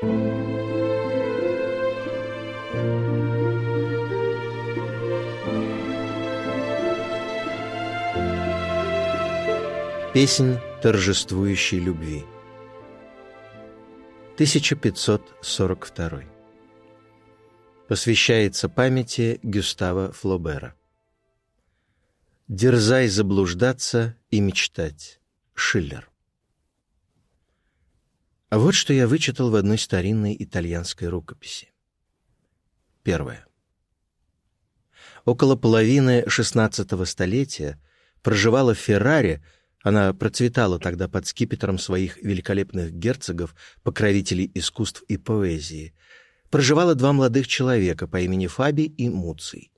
Песнь торжествующей любви 1542 Посвящается памяти Гюстава Флобера Дерзай заблуждаться и мечтать. Шиллер. А вот что я вычитал в одной старинной итальянской рукописи. Первое. Около половины XVI столетия проживала в Ферраре, она процветала тогда под скипетром своих великолепных герцогов, покровителей искусств и поэзии, проживало два молодых человека по имени Фаби и Муций.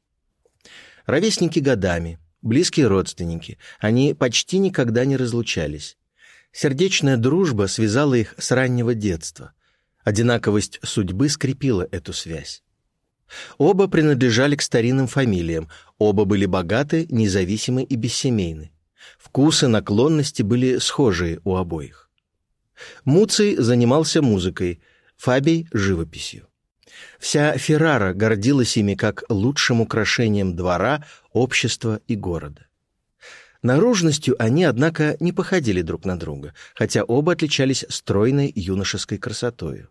Ровесники годами — близкие родственники. Они почти никогда не разлучались. Сердечная дружба связала их с раннего детства. Одинаковость судьбы скрепила эту связь. Оба принадлежали к старинным фамилиям, оба были богаты, независимы и бессемейны. Вкусы, наклонности были схожие у обоих. Муций занимался музыкой, Фабий — живописью. Вся Феррара гордилась ими как лучшим украшением двора, общества и города. Наружностью они, однако, не походили друг на друга, хотя оба отличались стройной юношеской красотою.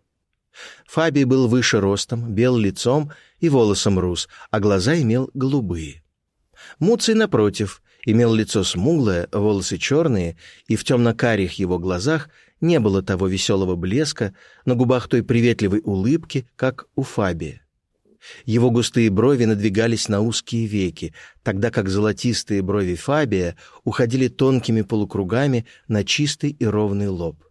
Фабий был выше ростом, бел лицом и волосом рус, а глаза имел голубые. Муций, напротив, имел лицо смуглое, волосы черные, и в темно-карих его глазах не было того веселого блеска, на губах той приветливой улыбки, как у Фабия. Его густые брови надвигались на узкие веки, тогда как золотистые брови Фабия уходили тонкими полукругами на чистый и ровный лоб.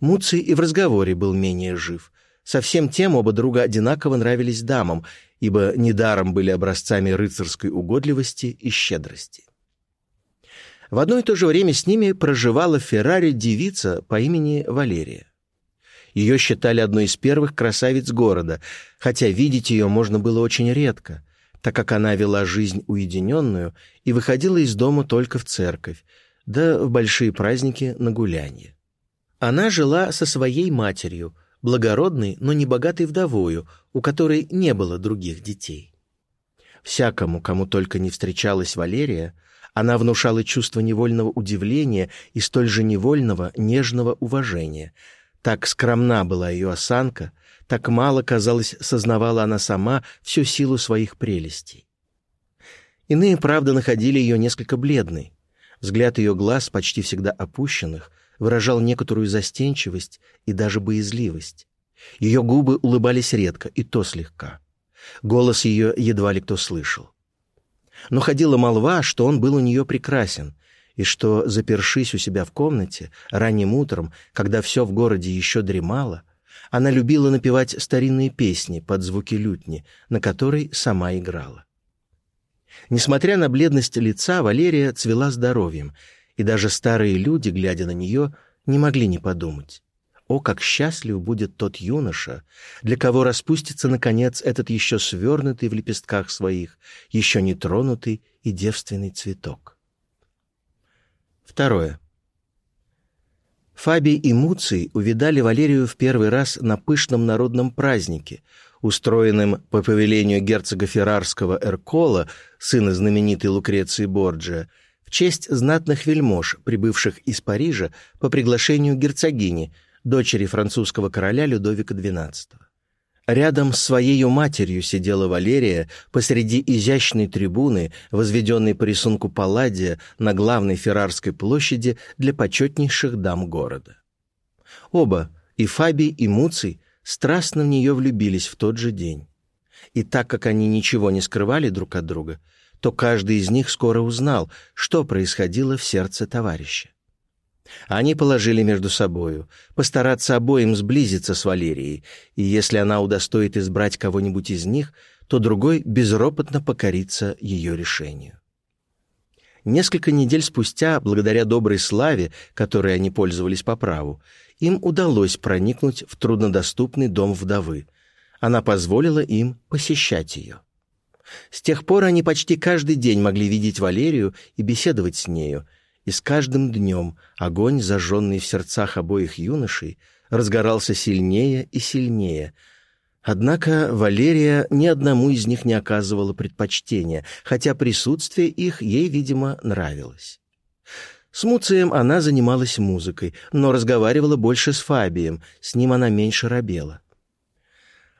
Муций и в разговоре был менее жив. Совсем тем оба друга одинаково нравились дамам, ибо недаром были образцами рыцарской угодливости и щедрости. В одно и то же время с ними проживала в Феррари девица по имени Валерия. Ее считали одной из первых красавиц города, хотя видеть ее можно было очень редко, так как она вела жизнь уединенную и выходила из дома только в церковь, да в большие праздники на гулянье. Она жила со своей матерью, благородной, но не богатой вдовою, у которой не было других детей. Всякому, кому только не встречалась Валерия, она внушала чувство невольного удивления и столь же невольного нежного уважения. Так скромна была ее осанка, так мало, казалось, сознавала она сама всю силу своих прелестей. Иные, правда, находили ее несколько бледной. Взгляд ее глаз, почти всегда опущенных, выражал некоторую застенчивость и даже боязливость. Ее губы улыбались редко, и то слегка. Голос ее едва ли кто слышал. Но ходила молва, что он был у нее прекрасен, и что, запершись у себя в комнате, ранним утром, когда все в городе еще дремало, она любила напевать старинные песни под звуки лютни, на которой сама играла. Несмотря на бледность лица, Валерия цвела здоровьем, и даже старые люди, глядя на нее, не могли не подумать. О, как счастлив будет тот юноша, для кого распустится, наконец, этот еще свернутый в лепестках своих, еще не тронутый и девственный цветок. Второе. Фабий и Муций увидали Валерию в первый раз на пышном народном празднике, устроенном по повелению герцога Феррарского Эркола, сына знаменитой Лукреции Борджиа, в честь знатных вельмож, прибывших из Парижа по приглашению герцогини – дочери французского короля Людовика XII. Рядом с своей матерью сидела Валерия посреди изящной трибуны, возведенной по рисунку Палладия на главной Феррарской площади для почетнейших дам города. Оба, и Фаби, и Муций, страстно в нее влюбились в тот же день. И так как они ничего не скрывали друг от друга, то каждый из них скоро узнал, что происходило в сердце товарища. Они положили между собою постараться обоим сблизиться с Валерией, и если она удостоит избрать кого-нибудь из них, то другой безропотно покорится ее решению. Несколько недель спустя, благодаря доброй славе, которой они пользовались по праву, им удалось проникнуть в труднодоступный дом вдовы. Она позволила им посещать ее. С тех пор они почти каждый день могли видеть Валерию и беседовать с нею, и с каждым днем огонь, зажженный в сердцах обоих юношей, разгорался сильнее и сильнее. Однако Валерия ни одному из них не оказывала предпочтения, хотя присутствие их ей, видимо, нравилось. С Муцием она занималась музыкой, но разговаривала больше с Фабием, с ним она меньше робела.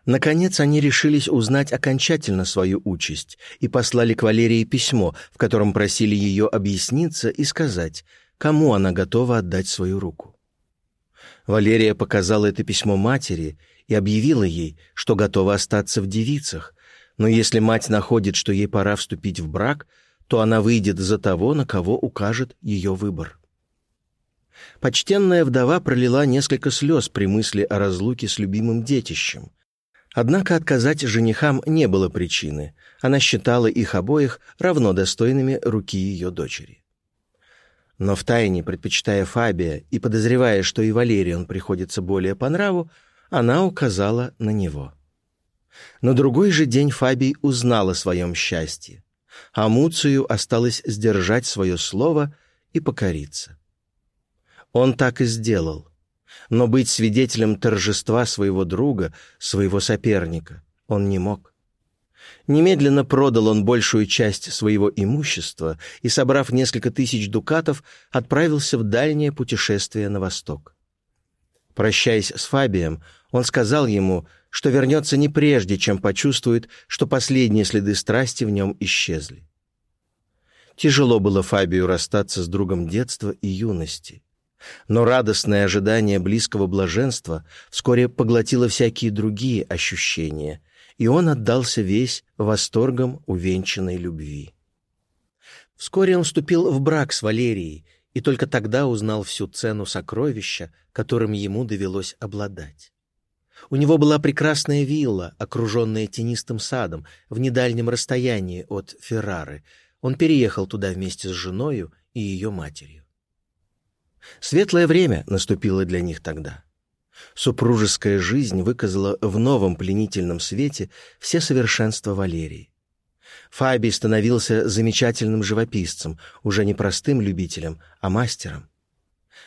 Наконец они решились узнать окончательно свою участь и послали к Валерии письмо, в котором просили ее объясниться и сказать, кому она готова отдать свою руку. Валерия показала это письмо матери и объявила ей, что готова остаться в девицах, но если мать находит, что ей пора вступить в брак – то она выйдет за того, на кого укажет ее выбор. Почтенная вдова пролила несколько слез при мысли о разлуке с любимым детищем. Однако отказать женихам не было причины. Она считала их обоих равно достойными руки ее дочери. Но втайне, предпочитая Фабия и подозревая, что и Валерион приходится более по нраву, она указала на него. На другой же день Фабий узнал о своем счастье а Муцию осталось сдержать свое слово и покориться. Он так и сделал. Но быть свидетелем торжества своего друга, своего соперника, он не мог. Немедленно продал он большую часть своего имущества и, собрав несколько тысяч дукатов, отправился в дальнее путешествие на восток. Прощаясь с Фабием, он сказал ему, что вернется не прежде, чем почувствует, что последние следы страсти в нем исчезли. Тяжело было Фабию расстаться с другом детства и юности. Но радостное ожидание близкого блаженства вскоре поглотило всякие другие ощущения, и он отдался весь восторгом увенчанной любви. Вскоре он вступил в брак с Валерией, и только тогда узнал всю цену сокровища, которым ему довелось обладать. У него была прекрасная вилла, окруженная тенистым садом, в недальнем расстоянии от Феррары. Он переехал туда вместе с женою и ее матерью. Светлое время наступило для них тогда. Супружеская жизнь выказала в новом пленительном свете все совершенства Валерии. Фабий становился замечательным живописцем, уже не простым любителем, а мастером.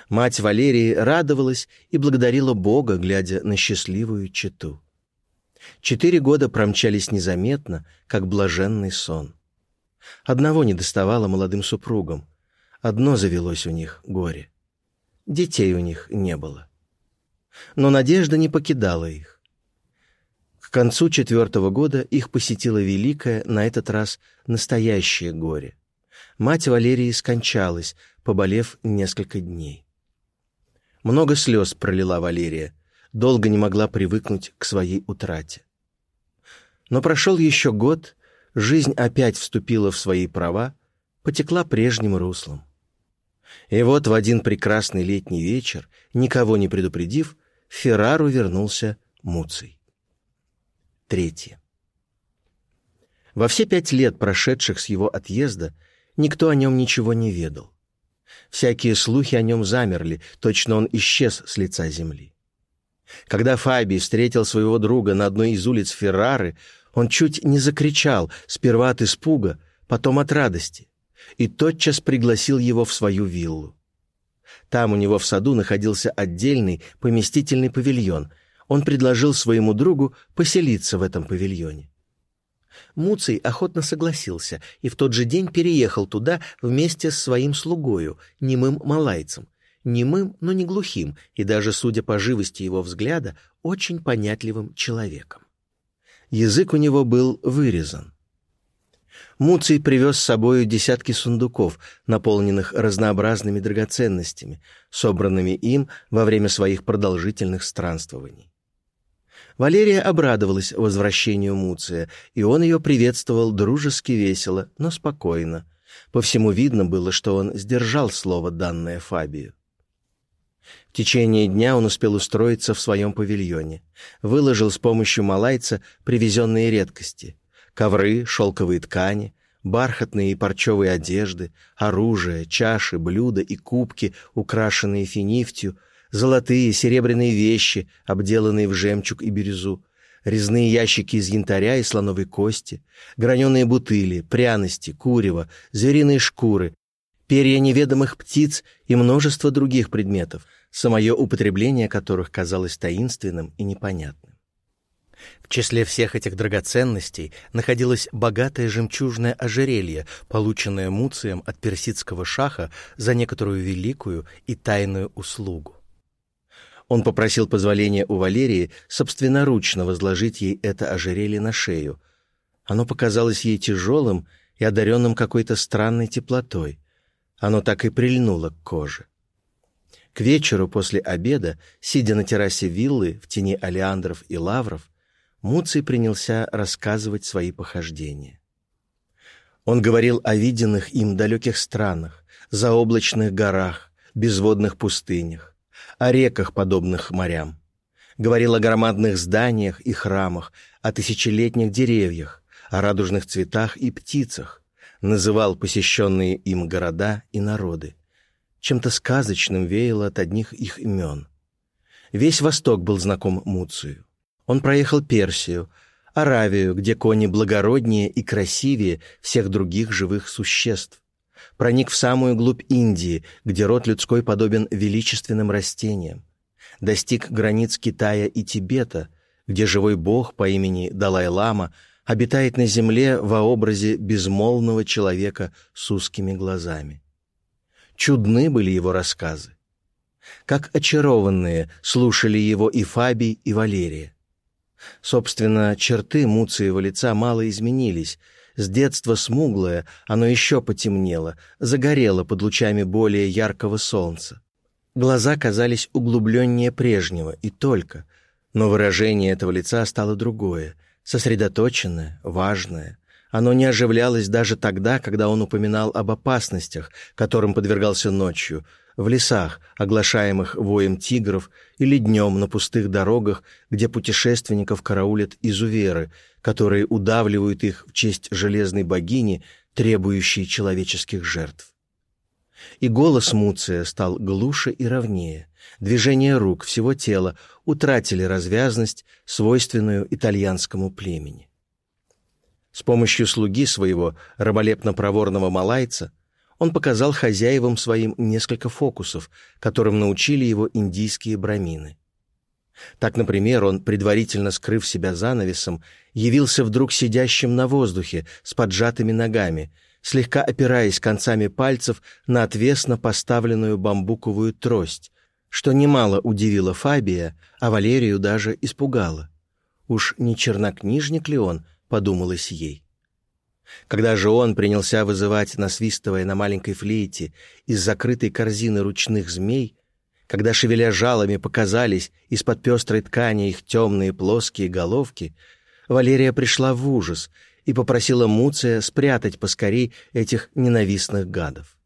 Мать Валерии радовалась и благодарила Бога, глядя на счастливую чету. Четыре года промчались незаметно, как блаженный сон. Одного не доставало молодым супругам. Одно завелось у них — горе. Детей у них не было. Но надежда не покидала их. К концу четвертого года их посетило великое, на этот раз настоящее горе. Мать Валерии скончалась, поболев несколько дней. Много слез пролила Валерия, долго не могла привыкнуть к своей утрате. Но прошел еще год, жизнь опять вступила в свои права, потекла прежним руслом. И вот в один прекрасный летний вечер, никого не предупредив, Феррару вернулся Муций. Третье. Во все пять лет, прошедших с его отъезда, никто о нем ничего не ведал. Всякие слухи о нем замерли, точно он исчез с лица земли. Когда Фаби встретил своего друга на одной из улиц Феррары, он чуть не закричал, сперва от испуга, потом от радости, и тотчас пригласил его в свою виллу. Там у него в саду находился отдельный поместительный павильон. Он предложил своему другу поселиться в этом павильоне. Муций охотно согласился и в тот же день переехал туда вместе с своим слугою, немым малайцем, немым, но не глухим, и даже, судя по живости его взгляда, очень понятливым человеком. Язык у него был вырезан. Муций привез с собою десятки сундуков, наполненных разнообразными драгоценностями, собранными им во время своих продолжительных странствований. Валерия обрадовалась возвращению Муция, и он ее приветствовал дружески весело, но спокойно. По всему видно было, что он сдержал слово, данное Фабию. В течение дня он успел устроиться в своем павильоне. Выложил с помощью малайца привезенные редкости — ковры, шелковые ткани, бархатные и парчевые одежды, оружие, чаши, блюда и кубки, украшенные финифтью — золотые, серебряные вещи, обделанные в жемчуг и бирюзу, резные ящики из янтаря и слоновой кости, граненые бутыли, пряности, курево, звериные шкуры, перья неведомых птиц и множество других предметов, самое употребление которых казалось таинственным и непонятным. В числе всех этих драгоценностей находилось богатое жемчужное ожерелье, полученное Муцием от персидского шаха за некоторую великую и тайную услугу. Он попросил позволения у Валерии собственноручно возложить ей это ожерелье на шею. Оно показалось ей тяжелым и одаренным какой-то странной теплотой. Оно так и прильнуло к коже. К вечеру после обеда, сидя на террасе виллы в тени алиандров и лавров, Муций принялся рассказывать свои похождения. Он говорил о виденных им далеких странах, заоблачных горах, безводных пустынях, о реках, подобных морям. Говорил о громадных зданиях и храмах, о тысячелетних деревьях, о радужных цветах и птицах, называл посещенные им города и народы. Чем-то сказочным веяло от одних их имен. Весь Восток был знаком Муцию. Он проехал Персию, Аравию, где кони благороднее и красивее всех других живых существ. Проник в самую глубь Индии, где род людской подобен величественным растениям. Достиг границ Китая и Тибета, где живой бог по имени Далай-Лама обитает на земле во образе безмолвного человека с узкими глазами. Чудны были его рассказы. Как очарованные слушали его и Фабий, и Валерия. Собственно, черты Муциева лица мало изменились. С детства смуглое, оно еще потемнело, загорело под лучами более яркого солнца. Глаза казались углубленнее прежнего, и только. Но выражение этого лица стало другое, сосредоточенное, важное. Оно не оживлялось даже тогда, когда он упоминал об опасностях, которым подвергался ночью, в лесах, оглашаемых воем тигров, или днем на пустых дорогах, где путешественников караулят изуверы, которые удавливают их в честь железной богини, требующей человеческих жертв. И голос Муция стал глуше и ровнее. Движения рук, всего тела утратили развязность, свойственную итальянскому племени. С помощью слуги своего, раболепно-проворного малайца, он показал хозяевам своим несколько фокусов, которым научили его индийские брамины. Так, например, он, предварительно скрыв себя занавесом, явился вдруг сидящим на воздухе с поджатыми ногами, слегка опираясь концами пальцев на отвесно поставленную бамбуковую трость, что немало удивило Фабия, а Валерию даже испугало. Уж не чернокнижник ли он, подумалось ей. Когда же он принялся вызывать, насвистывая на маленькой флейте, из закрытой корзины ручных змей, когда, шевеля жалами, показались из-под пестрой ткани их темные плоские головки, Валерия пришла в ужас и попросила Муция спрятать поскорей этих ненавистных гадов.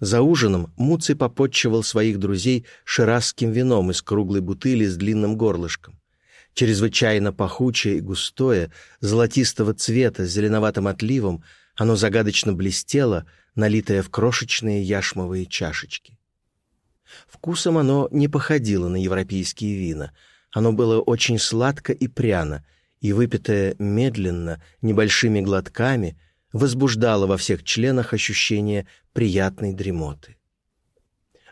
За ужином Муций попотчевал своих друзей ширасским вином из круглой бутыли с длинным горлышком чрезвычайно пахучее и густое, золотистого цвета с зеленоватым отливом, оно загадочно блестело, налитое в крошечные яшмовые чашечки. Вкусом оно не походило на европейские вина. Оно было очень сладко и пряно, и, выпитое медленно, небольшими глотками, возбуждало во всех членах ощущение приятной дремоты.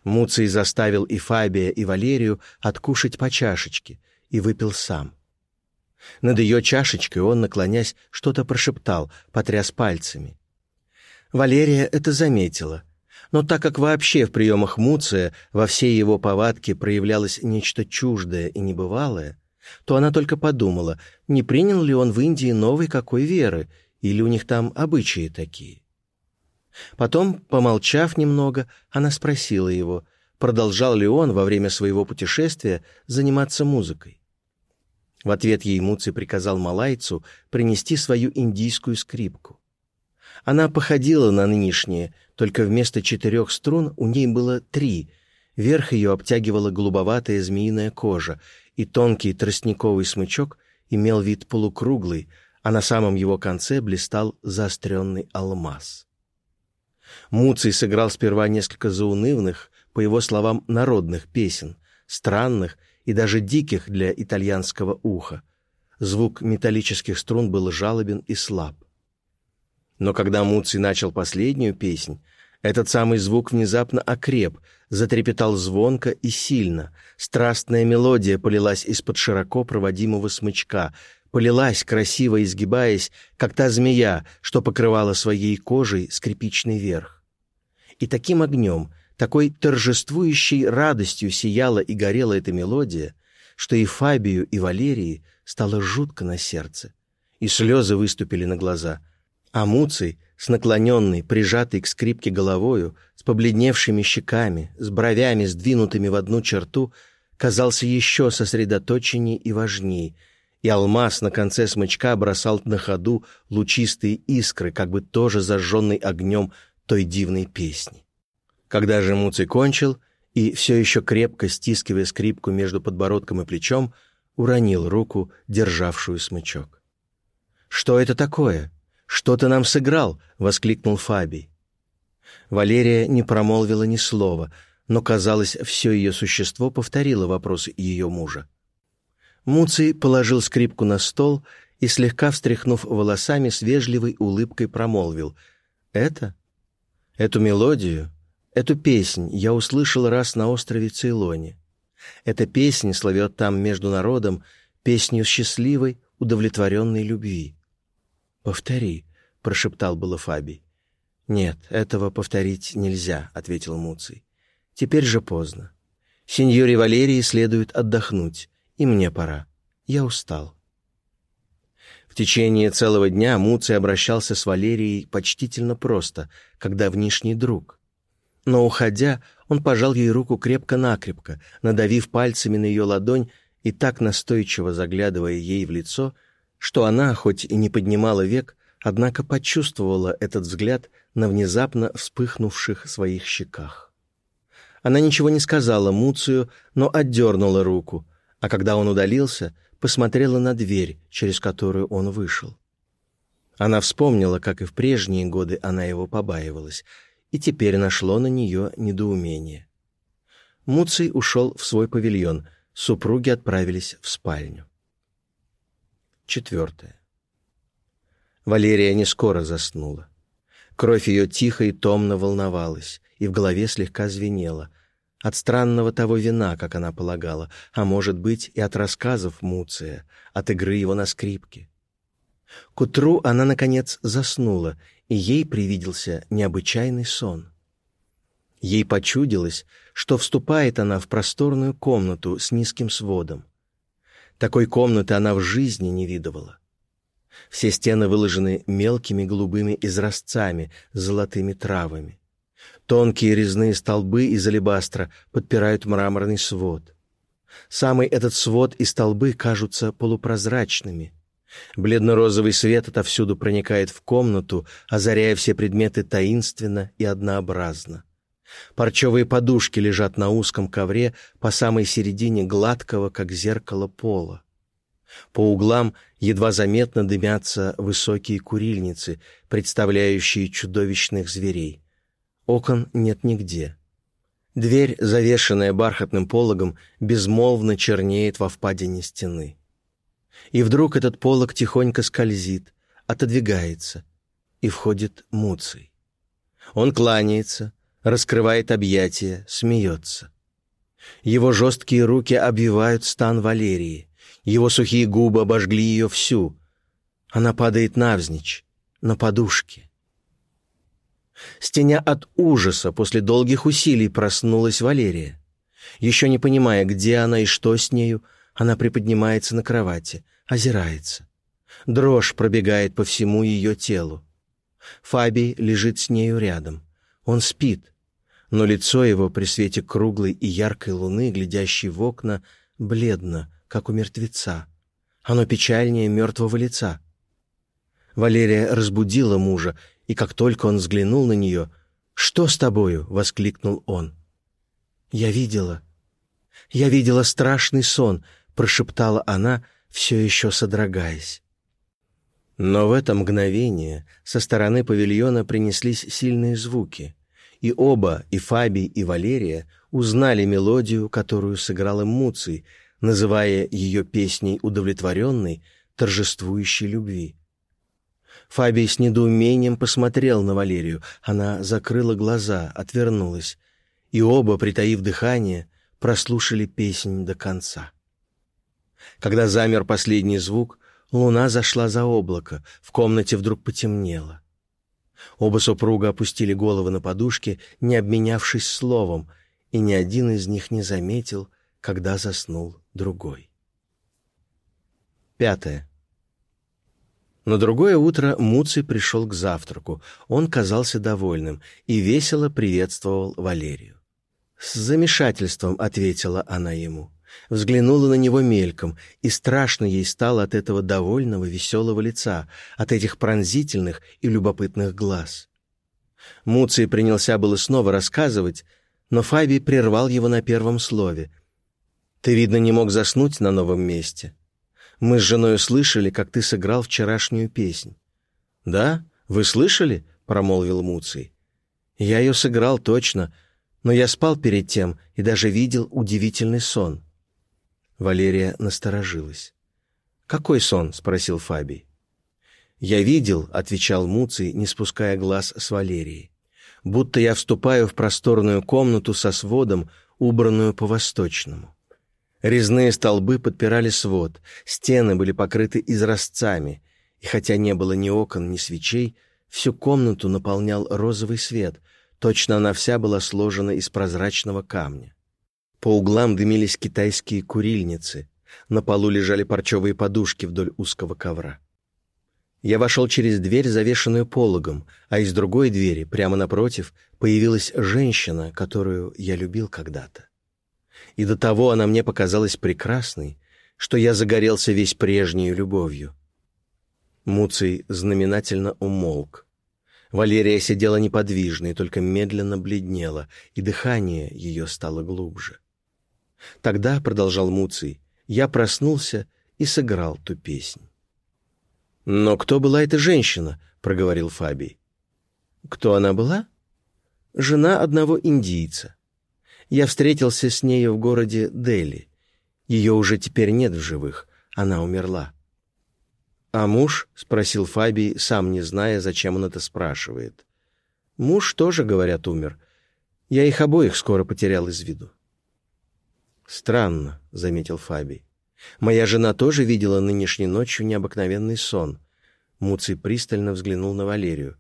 Муций заставил и Фабия, и Валерию откушать по чашечке — и выпил сам. Над ее чашечкой он, наклонясь, что-то прошептал, потряс пальцами. Валерия это заметила, но так как вообще в приемах Муция во всей его повадке проявлялось нечто чуждое и небывалое, то она только подумала, не принял ли он в Индии новой какой веры, или у них там обычаи такие. Потом, помолчав немного, она спросила его, продолжал ли он во время своего путешествия заниматься музыкой. В ответ ей Муци приказал малайцу принести свою индийскую скрипку. Она походила на нынешние, только вместо четырех струн у ней было три. Верх ее обтягивала голубоватая змеиная кожа, и тонкий тростниковый смычок имел вид полукруглый, а на самом его конце блистал заостренный алмаз. Муций сыграл сперва несколько заунывных, по его словам, народных песен, странных и даже диких для итальянского уха. Звук металлических струн был жалобен и слаб. Но когда Муций начал последнюю песнь, Этот самый звук внезапно окреп, затрепетал звонко и сильно. Страстная мелодия полилась из-под широко проводимого смычка, полилась, красиво изгибаясь, как та змея, что покрывала своей кожей скрипичный верх. И таким огнем, такой торжествующей радостью сияла и горела эта мелодия, что и Фабию, и Валерии стало жутко на сердце, и слезы выступили на глаза, а Муций, с наклоненной, прижатой к скрипке головою, с побледневшими щеками, с бровями, сдвинутыми в одну черту, казался еще сосредоточенней и важней, и алмаз на конце смычка бросал на ходу лучистые искры, как бы тоже зажженный огнем той дивной песни. Когда же Муций кончил и, все еще крепко стискивая скрипку между подбородком и плечом, уронил руку, державшую смычок. «Что это такое? Что ты нам сыграл?» — воскликнул Фабий. Валерия не промолвила ни слова, но, казалось, все ее существо повторило вопрос ее мужа. Муций положил скрипку на стол и, слегка встряхнув волосами, с вежливой улыбкой промолвил. «Это? Эту мелодию, эту песнь я услышал раз на острове Цейлоне. Эта песня словет там между народом песню счастливой, удовлетворенной любви. «Повтори», — прошептал было Фабий. «Нет, этого повторить нельзя», — ответил Муций. «Теперь же поздно. Сеньоре Валерии следует отдохнуть, и мне пора. Я устал». В течение целого дня Муций обращался с Валерией почтительно просто, как давнишний друг. Но, уходя, он пожал ей руку крепко-накрепко, надавив пальцами на ее ладонь и так настойчиво заглядывая ей в лицо, что она, хоть и не поднимала век, однако почувствовала этот взгляд на внезапно вспыхнувших своих щеках. Она ничего не сказала Муцию, но отдернула руку, а когда он удалился, посмотрела на дверь, через которую он вышел. Она вспомнила, как и в прежние годы она его побаивалась, и теперь нашло на нее недоумение. Муций ушел в свой павильон, супруги отправились в спальню. Четвертое. Валерия не скоро заснула. Кровь ее тихо и томно волновалась, и в голове слегка звенела. От странного того вина, как она полагала, а может быть и от рассказов Муция, от игры его на скрипке. К утру она, наконец, заснула, и ей привиделся необычайный сон. Ей почудилось, что вступает она в просторную комнату с низким сводом. Такой комнаты она в жизни не видывала. Все стены выложены мелкими голубыми изразцами с золотыми травами. Тонкие резные столбы из алебастра подпирают мраморный свод. Самый этот свод и столбы кажутся полупрозрачными — Бледно-розовый свет отовсюду проникает в комнату, озаряя все предметы таинственно и однообразно. Парчевые подушки лежат на узком ковре по самой середине гладкого, как зеркало пола. По углам едва заметно дымятся высокие курильницы, представляющие чудовищных зверей. Окон нет нигде. Дверь, завешенная бархатным пологом, безмолвно чернеет во впадине стены. И вдруг этот полог тихонько скользит, отодвигается, и входит Муций. Он кланяется, раскрывает объятия, смеется. Его жесткие руки обвивают стан Валерии, его сухие губы обожгли ее всю. Она падает навзничь, на подушке. Стеня от ужаса после долгих усилий проснулась Валерия. Еще не понимая, где она и что с нею, она приподнимается на кровати, озирается. Дрожь пробегает по всему ее телу. Фабий лежит с нею рядом. Он спит, но лицо его при свете круглой и яркой луны, глядящей в окна, бледно, как у мертвеца. Оно печальнее мертвого лица. Валерия разбудила мужа, и как только он взглянул на нее, «Что с тобою?» — воскликнул он. «Я видела. Я видела страшный сон», — прошептала она, все еще содрогаясь. Но в это мгновение со стороны павильона принеслись сильные звуки, и оба, и Фаби, и Валерия, узнали мелодию, которую сыграла Муций, называя ее песней удовлетворенной, торжествующей любви. Фабий с недоумением посмотрел на Валерию. Она закрыла глаза, отвернулась, и оба, притаив дыхание, прослушали песнь до конца. Когда замер последний звук, луна зашла за облако, в комнате вдруг потемнело. Оба супруга опустили головы на подушки, не обменявшись словом, и ни один из них не заметил, когда заснул другой. Пятое. На другое утро Муций пришел к завтраку. Он казался довольным и весело приветствовал Валерию. С замешательством ответила она ему. Взглянула на него мельком, и страшно ей стало от этого довольного, веселого лица, от этих пронзительных и любопытных глаз. Муций принялся было снова рассказывать, но Фабий прервал его на первом слове. «Ты, видно, не мог заснуть на новом месте. Мы с женой слышали, как ты сыграл вчерашнюю песнь». «Да? Вы слышали?» — промолвил Муций. «Я ее сыграл точно, но я спал перед тем и даже видел удивительный сон». Валерия насторожилась. «Какой сон?» — спросил Фабий. «Я видел», — отвечал Муций, не спуская глаз с Валерии, «будто я вступаю в просторную комнату со сводом, убранную по-восточному. Резные столбы подпирали свод, стены были покрыты изразцами, и хотя не было ни окон, ни свечей, всю комнату наполнял розовый свет, точно она вся была сложена из прозрачного камня. По углам дымились китайские курильницы. На полу лежали парчевые подушки вдоль узкого ковра. Я вошел через дверь, завешенную пологом, а из другой двери, прямо напротив, появилась женщина, которую я любил когда-то. И до того она мне показалась прекрасной, что я загорелся весь прежней любовью. Муций знаменательно умолк. Валерия сидела неподвижно и только медленно бледнела, и дыхание ее стало глубже. Тогда, — продолжал Муций, — я проснулся и сыграл ту песнь. «Но кто была эта женщина?» — проговорил Фабий. «Кто она была?» «Жена одного индийца. Я встретился с нею в городе Дели. Ее уже теперь нет в живых, она умерла». «А муж?» — спросил Фабий, сам не зная, зачем он это спрашивает. «Муж тоже, говорят, умер. Я их обоих скоро потерял из виду». «Странно», — заметил Фабий. «Моя жена тоже видела нынешней ночью необыкновенный сон». Муций пристально взглянул на Валерию.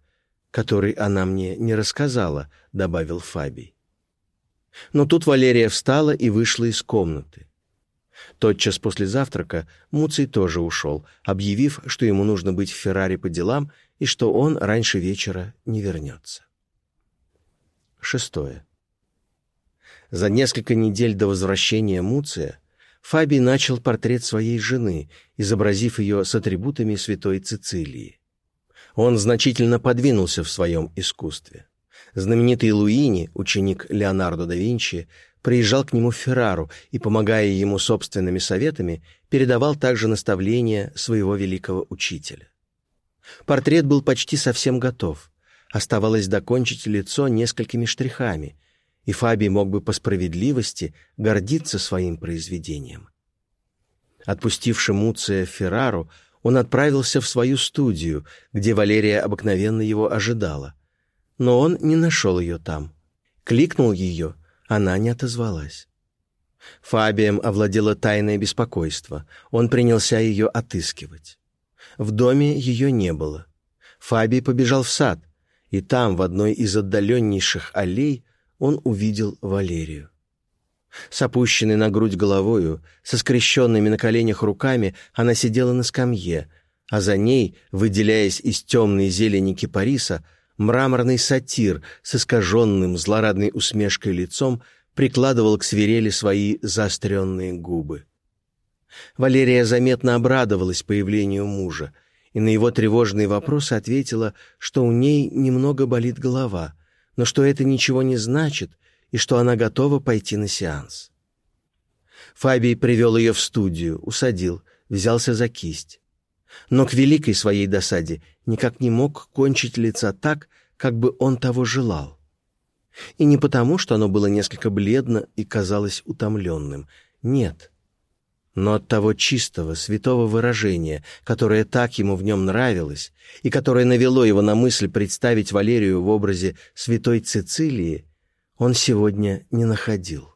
«Который она мне не рассказала», — добавил Фабий. Но тут Валерия встала и вышла из комнаты. Тотчас после завтрака Муций тоже ушел, объявив, что ему нужно быть в Феррари по делам и что он раньше вечера не вернется. Шестое. За несколько недель до возвращения Муция Фабий начал портрет своей жены, изобразив ее с атрибутами святой Цицилии. Он значительно подвинулся в своем искусстве. Знаменитый Луини, ученик Леонардо да Винчи, приезжал к нему в Феррару и, помогая ему собственными советами, передавал также наставления своего великого учителя. Портрет был почти совсем готов. Оставалось докончить лицо несколькими штрихами, и Фабий мог бы по справедливости гордиться своим произведением. Отпустивши Муция Феррару, он отправился в свою студию, где Валерия обыкновенно его ожидала. Но он не нашел ее там. Кликнул ее, она не отозвалась. Фабием овладело тайное беспокойство. Он принялся ее отыскивать. В доме ее не было. Фабий побежал в сад, и там, в одной из отдаленнейших аллей, он увидел Валерию. С опущенной на грудь головою, со скрещенными на коленях руками, она сидела на скамье, а за ней, выделяясь из темной зелени кипариса, мраморный сатир с искаженным злорадной усмешкой лицом прикладывал к свирели свои заостренные губы. Валерия заметно обрадовалась появлению мужа, и на его тревожные вопросы ответила, что у ней немного болит голова — но что это ничего не значит и что она готова пойти на сеанс. Фабий привел ее в студию, усадил, взялся за кисть. Но к великой своей досаде никак не мог кончить лица так, как бы он того желал. И не потому, что оно было несколько бледно и казалось утомленным. Нет. Но от того чистого, святого выражения, которое так ему в нем нравилось и которое навело его на мысль представить Валерию в образе святой Цицилии, он сегодня не находил.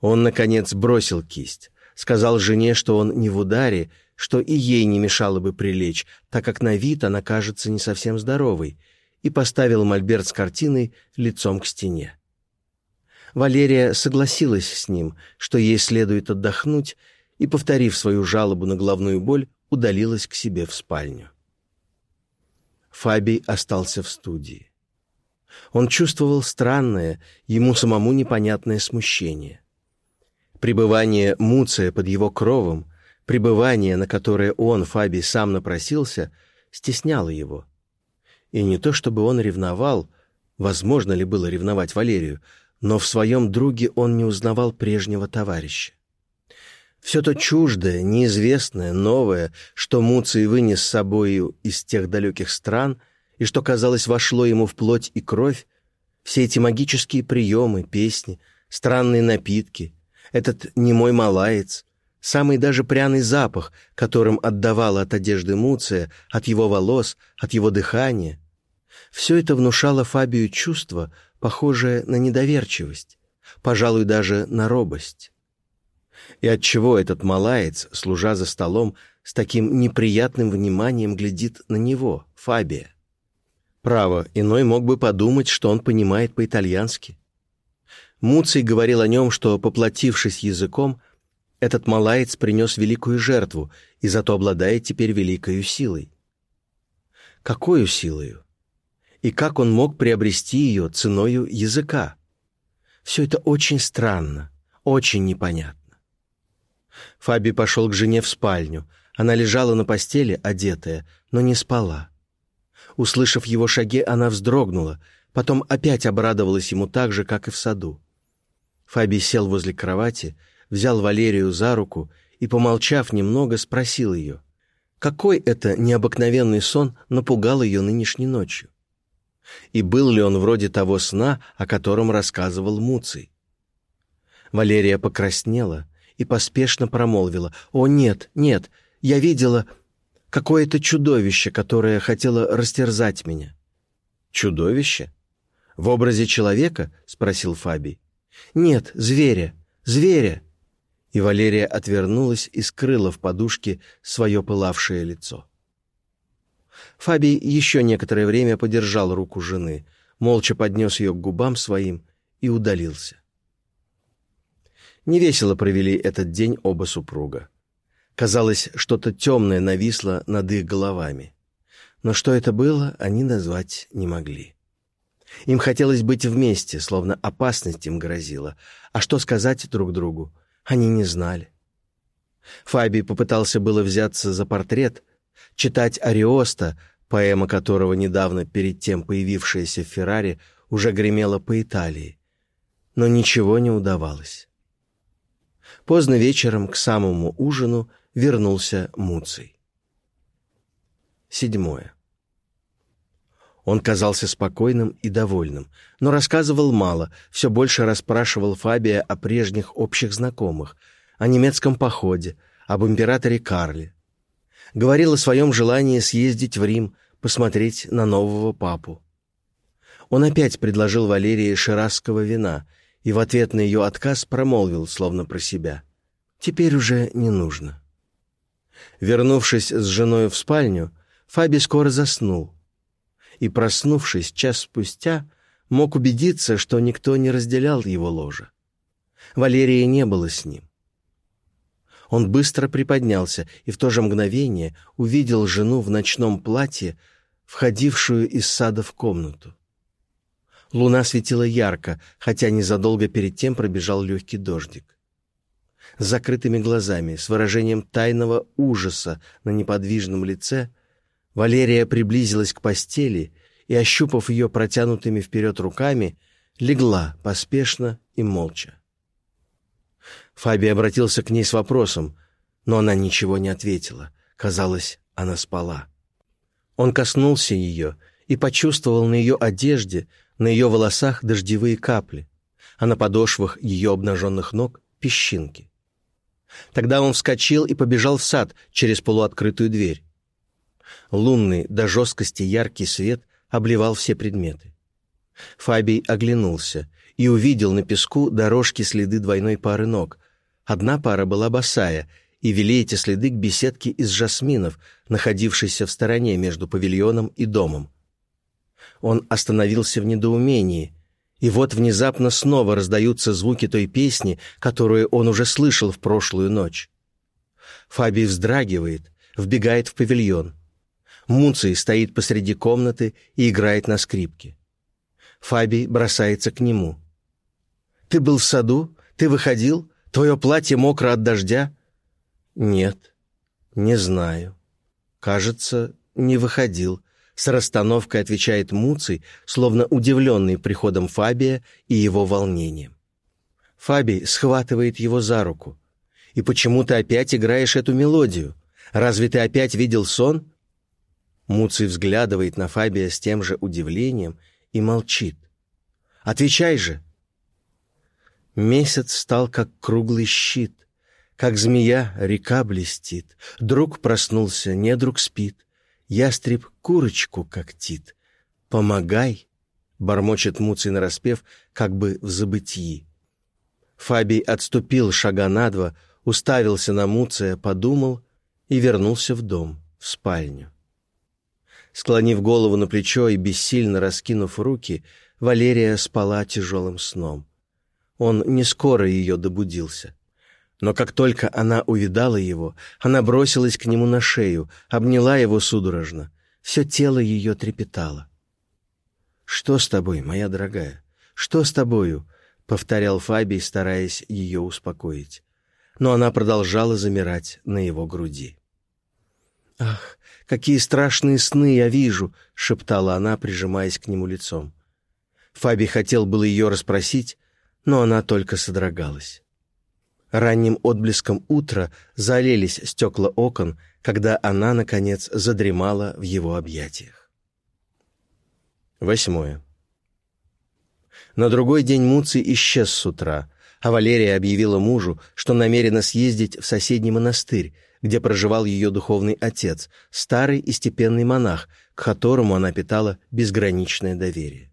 Он, наконец, бросил кисть, сказал жене, что он не в ударе, что и ей не мешало бы прилечь, так как на вид она кажется не совсем здоровой, и поставил мольберт с картиной лицом к стене. Валерия согласилась с ним, что ей следует отдохнуть, и, повторив свою жалобу на головную боль, удалилась к себе в спальню. Фабий остался в студии. Он чувствовал странное, ему самому непонятное смущение. Пребывание Муция под его кровом, пребывание, на которое он, Фабий, сам напросился, стесняло его. И не то чтобы он ревновал, возможно ли было ревновать Валерию, но в своем друге он не узнавал прежнего товарища. Все то чуждое, неизвестное, новое, что Муций вынес с собою из тех далеких стран и что, казалось, вошло ему в плоть и кровь, все эти магические приемы, песни, странные напитки, этот немой малаец, самый даже пряный запах, которым отдавало от одежды Муция, от его волос, от его дыхания. Все это внушало Фабию чувство, похожее на недоверчивость, пожалуй, даже на робость. И отчего этот малаец, служа за столом, с таким неприятным вниманием глядит на него, Фабия? Право, иной мог бы подумать, что он понимает по-итальянски. Муций говорил о нем, что, поплатившись языком, этот малаец принес великую жертву и зато обладает теперь великою силой. Какую силою? И как он мог приобрести ее ценою языка? Все это очень странно, очень непонятно. Фаби пошел к жене в спальню. Она лежала на постели, одетая, но не спала. Услышав его шаги, она вздрогнула, потом опять обрадовалась ему так же, как и в саду. Фаби сел возле кровати, взял Валерию за руку и, помолчав немного, спросил ее, какой это необыкновенный сон напугал ее нынешней ночью. И был ли он вроде того сна, о котором рассказывал Муций? Валерия покраснела и поспешно промолвила, «О, нет, нет, я видела какое-то чудовище, которое хотело растерзать меня». «Чудовище? В образе человека?» — спросил Фабий. «Нет, зверя, зверя!» И Валерия отвернулась и скрыла в подушке свое пылавшее лицо. Фабий еще некоторое время подержал руку жены, молча поднес ее к губам своим и удалился. Невесело провели этот день оба супруга. Казалось, что-то темное нависло над их головами. Но что это было, они назвать не могли. Им хотелось быть вместе, словно опасность им грозила. А что сказать друг другу, они не знали. Фаби попытался было взяться за портрет, читать Ариоста, поэма которого недавно перед тем появившаяся в Феррари уже гремела по Италии. Но ничего не удавалось. Поздно вечером к самому ужину вернулся Муций. Седьмое. Он казался спокойным и довольным, но рассказывал мало, все больше расспрашивал Фабия о прежних общих знакомых, о немецком походе, об императоре Карле. Говорил о своем желании съездить в Рим, посмотреть на нового папу. Он опять предложил Валерии ширасского вина и в ответ на ее отказ промолвил, словно про себя. «Теперь уже не нужно». Вернувшись с женой в спальню, Фаби скоро заснул, и, проснувшись час спустя, мог убедиться, что никто не разделял его ложа. Валерии не было с ним. Он быстро приподнялся и в то же мгновение увидел жену в ночном платье, входившую из сада в комнату. Луна светила ярко, хотя незадолго перед тем пробежал легкий дождик. С закрытыми глазами, с выражением тайного ужаса на неподвижном лице, Валерия приблизилась к постели и, ощупав ее протянутыми вперед руками, легла поспешно и молча. Фаби обратился к ней с вопросом, но она ничего не ответила. Казалось, она спала. Он коснулся ее и почувствовал на ее одежде, на ее волосах дождевые капли, а на подошвах ее обнаженных ног — песчинки. Тогда он вскочил и побежал в сад через полуоткрытую дверь. Лунный до жесткости яркий свет обливал все предметы. Фабий оглянулся и увидел на песку дорожки следы двойной пары ног. Одна пара была босая, и вели эти следы к беседке из жасминов, находившейся в стороне между павильоном и домом. Он остановился в недоумении, и вот внезапно снова раздаются звуки той песни, которую он уже слышал в прошлую ночь. Фабий вздрагивает, вбегает в павильон. Муций стоит посреди комнаты и играет на скрипке. Фабий бросается к нему. «Ты был в саду? Ты выходил? Твое платье мокро от дождя?» «Нет, не знаю. Кажется, не выходил», — с расстановкой отвечает Муций, словно удивленный приходом Фабия и его волнением. Фабий схватывает его за руку. «И почему ты опять играешь эту мелодию? Разве ты опять видел сон?» Муций взглядывает на Фабия с тем же удивлением и молчит. «Отвечай же!» Месяц стал как круглый щит, как змея река блестит. Друг проснулся, недруг спит, ястреб курочку когтит. «Помогай!» — бормочет Муций нараспев, как бы в забытии. Фабий отступил шага на два, уставился на Муция, подумал и вернулся в дом, в спальню. Склонив голову на плечо и бессильно раскинув руки, Валерия спала тяжелым сном. Он не скоро ее добудился. Но как только она увидала его, она бросилась к нему на шею, обняла его судорожно. Все тело ее трепетало. «Что с тобой, моя дорогая? Что с тобою?» — повторял Фабий, стараясь ее успокоить. Но она продолжала замирать на его груди. «Ах, какие страшные сны я вижу!» — шептала она, прижимаясь к нему лицом. Фаби хотел было ее расспросить, но она только содрогалась. Ранним отблеском утра залились стекла окон, когда она, наконец, задремала в его объятиях. Восьмое. На другой день Муций исчез с утра, а Валерия объявила мужу, что намерена съездить в соседний монастырь, где проживал ее духовный отец, старый и степенный монах, к которому она питала безграничное доверие.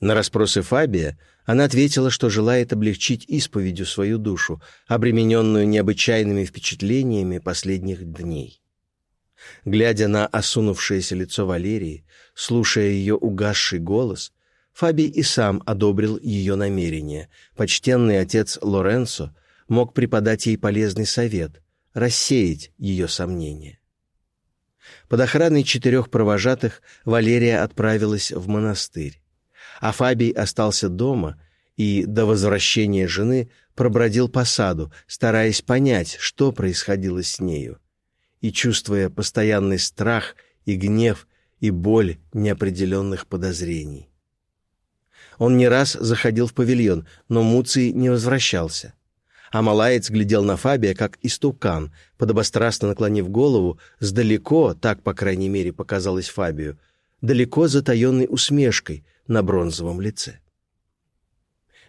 На расспросы Фабия она ответила, что желает облегчить исповедью свою душу, обремененную необычайными впечатлениями последних дней. Глядя на осунувшееся лицо Валерии, слушая ее угасший голос, Фабий и сам одобрил ее намерение. Почтенный отец Лоренцо мог преподать ей полезный совет, рассеять ее сомнения. Под охраной четырех провожатых Валерия отправилась в монастырь а Фабий остался дома и до возвращения жены пробродил по саду, стараясь понять, что происходило с нею, и чувствуя постоянный страх и гнев и боль неопределенных подозрений. Он не раз заходил в павильон, но Муций не возвращался. А Малаец глядел на Фабия, как истукан, подобострастно наклонив голову, с далеко, так, по крайней мере, показалось Фабию, далеко затаенной усмешкой — на бронзовом лице.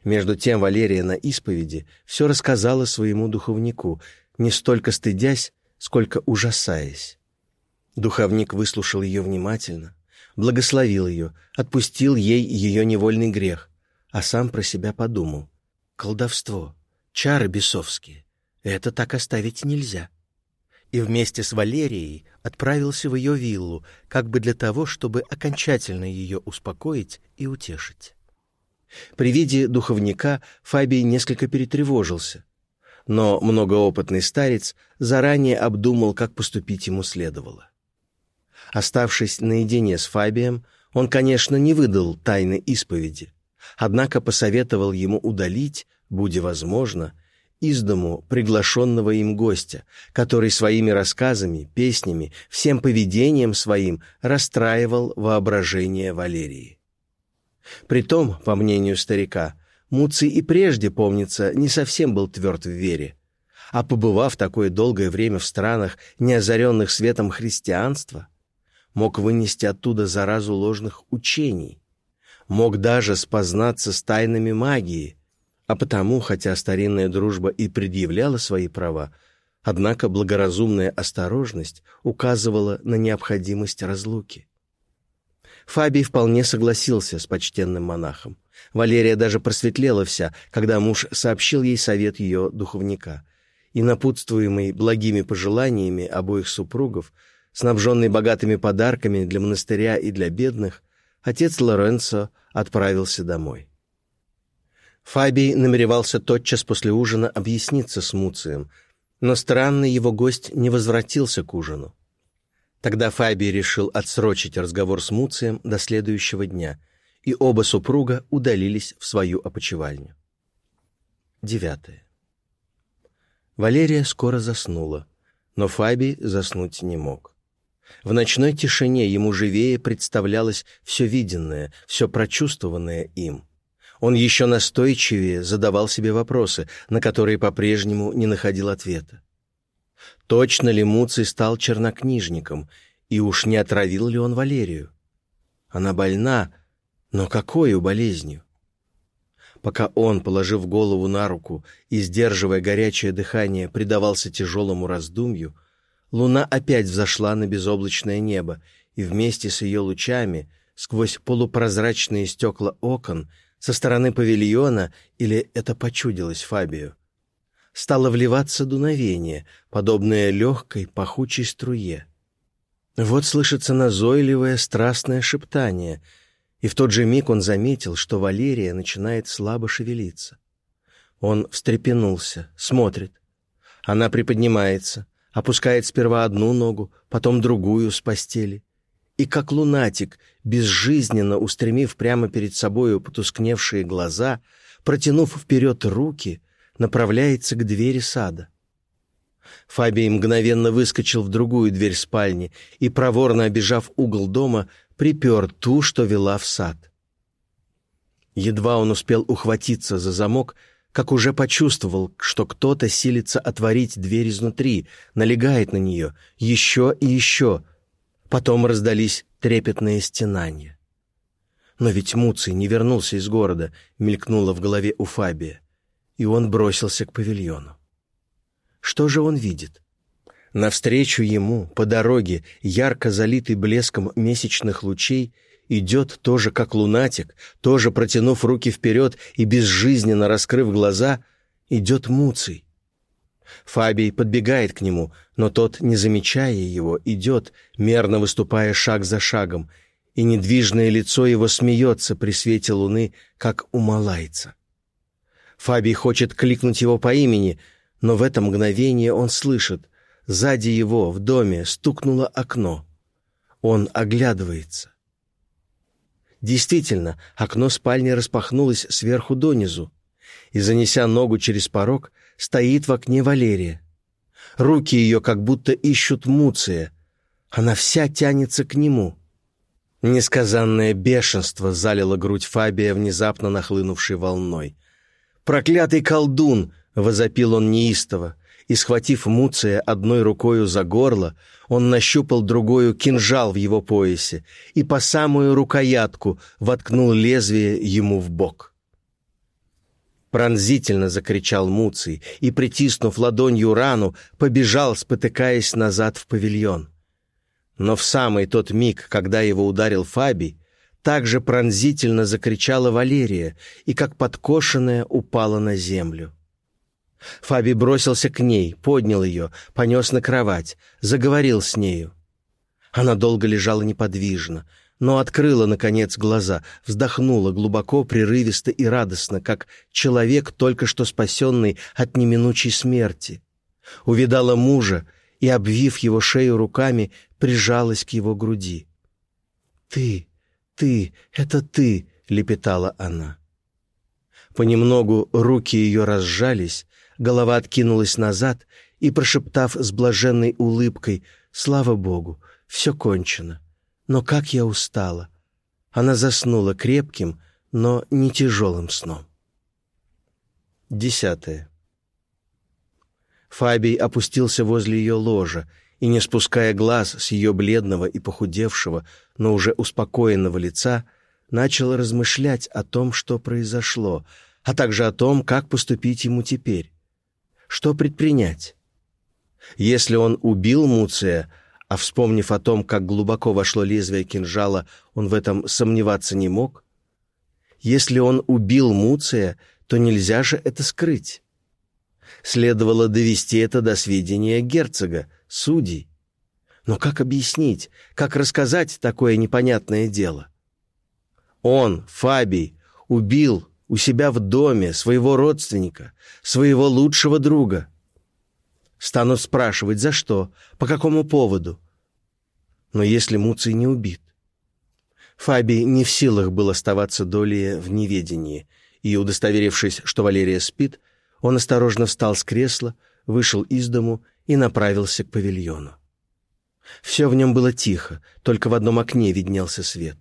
Между тем Валерия на исповеди все рассказала своему духовнику, не столько стыдясь, сколько ужасаясь. Духовник выслушал ее внимательно, благословил ее, отпустил ей ее невольный грех, а сам про себя подумал. Колдовство, чары бесовские — это так оставить нельзя. И вместе с Валерией отправился в ее виллу, как бы для того, чтобы окончательно ее успокоить и утешить. При виде духовника Фабий несколько перетревожился, но многоопытный старец заранее обдумал, как поступить ему следовало. Оставшись наедине с Фабием, он, конечно, не выдал тайны исповеди, однако посоветовал ему удалить, будь возможно, из дому приглашенного им гостя, который своими рассказами, песнями, всем поведением своим расстраивал воображение Валерии. Притом, по мнению старика, Муций и прежде, помнится, не совсем был тверд в вере, а побывав такое долгое время в странах, не озаренных светом христианства, мог вынести оттуда заразу ложных учений, мог даже спознаться с тайнами магии, А потому, хотя старинная дружба и предъявляла свои права, однако благоразумная осторожность указывала на необходимость разлуки. Фабий вполне согласился с почтенным монахом. Валерия даже просветлела вся, когда муж сообщил ей совет ее духовника. И, напутствуемый благими пожеланиями обоих супругов, снабженный богатыми подарками для монастыря и для бедных, отец Лоренцо отправился домой. Фабий намеревался тотчас после ужина объясниться с Муцием, но странный его гость не возвратился к ужину. Тогда Фабий решил отсрочить разговор с Муцием до следующего дня, и оба супруга удалились в свою опочивальню. Девятое. Валерия скоро заснула, но Фабий заснуть не мог. В ночной тишине ему живее представлялось все виденное, все прочувствованное им. Он еще настойчивее задавал себе вопросы, на которые по-прежнему не находил ответа. Точно ли Муций стал чернокнижником, и уж не отравил ли он Валерию? Она больна, но какой болезнью? Пока он, положив голову на руку и сдерживая горячее дыхание, предавался тяжелому раздумью, луна опять взошла на безоблачное небо, и вместе с ее лучами, сквозь полупрозрачные стекла окон, со стороны павильона, или это почудилось Фабию, стало вливаться дуновение, подобное легкой пахучей струе. Вот слышится назойливое страстное шептание, и в тот же миг он заметил, что Валерия начинает слабо шевелиться. Он встрепенулся, смотрит. Она приподнимается, опускает сперва одну ногу, потом другую с постели и как лунатик, безжизненно устремив прямо перед собою потускневшие глаза, протянув вперед руки, направляется к двери сада. Фабий мгновенно выскочил в другую дверь спальни и, проворно обижав угол дома, припер ту, что вела в сад. Едва он успел ухватиться за замок, как уже почувствовал, что кто-то силится отворить дверь изнутри, налегает на нее, еще и еще — Потом раздались трепетные стенания. Но ведь Муций не вернулся из города, мелькнуло в голове у Фабия, и он бросился к павильону. Что же он видит? Навстречу ему, по дороге, ярко залитый блеском месячных лучей, идет тоже как лунатик, тоже протянув руки вперед и безжизненно раскрыв глаза, идет Муций. Фабий подбегает к нему, но тот, не замечая его, идет, мерно выступая шаг за шагом, и недвижное лицо его смеется при свете луны, как умолается. Фабий хочет кликнуть его по имени, но в это мгновение он слышит, сзади его, в доме, стукнуло окно. Он оглядывается. Действительно, окно спальни распахнулось сверху донизу, и, занеся ногу через порог, стоит в окне Валерия. Руки ее как будто ищут Муция. Она вся тянется к нему. Несказанное бешенство залило грудь Фабия внезапно нахлынувшей волной. «Проклятый колдун!» — возопил он неистово, и, схватив Муция одной рукою за горло, он нащупал другую кинжал в его поясе и по самую рукоятку воткнул лезвие ему в бок. Пронзительно закричал Муций и, притиснув ладонью рану, побежал, спотыкаясь назад в павильон. Но в самый тот миг, когда его ударил Фабий, также пронзительно закричала Валерия и, как подкошенная, упала на землю. Фаби бросился к ней, поднял ее, понес на кровать, заговорил с нею. Она долго лежала неподвижно, но открыла, наконец, глаза, вздохнула глубоко, прерывисто и радостно, как человек, только что спасенный от неминучей смерти. Увидала мужа и, обвив его шею руками, прижалась к его груди. «Ты, ты, это ты!» — лепетала она. Понемногу руки ее разжались, голова откинулась назад, и, прошептав с блаженной улыбкой «Слава Богу, все кончено!» Но как я устала. Она заснула крепким, но не тяжелым сном. Десятое. Фабий опустился возле ее ложа и, не спуская глаз с ее бледного и похудевшего, но уже успокоенного лица, начал размышлять о том, что произошло, а также о том, как поступить ему теперь. Что предпринять? Если он убил Муция, а вспомнив о том, как глубоко вошло лезвие кинжала, он в этом сомневаться не мог, если он убил Муция, то нельзя же это скрыть. Следовало довести это до сведения герцога, судей. Но как объяснить, как рассказать такое непонятное дело? Он, Фабий, убил у себя в доме своего родственника, своего лучшего друга. Станут спрашивать, за что, по какому поводу. Но если Муций не убит? Фабий не в силах был оставаться долее в неведении, и, удостоверившись, что Валерия спит, он осторожно встал с кресла, вышел из дому и направился к павильону. Все в нем было тихо, только в одном окне виднелся свет.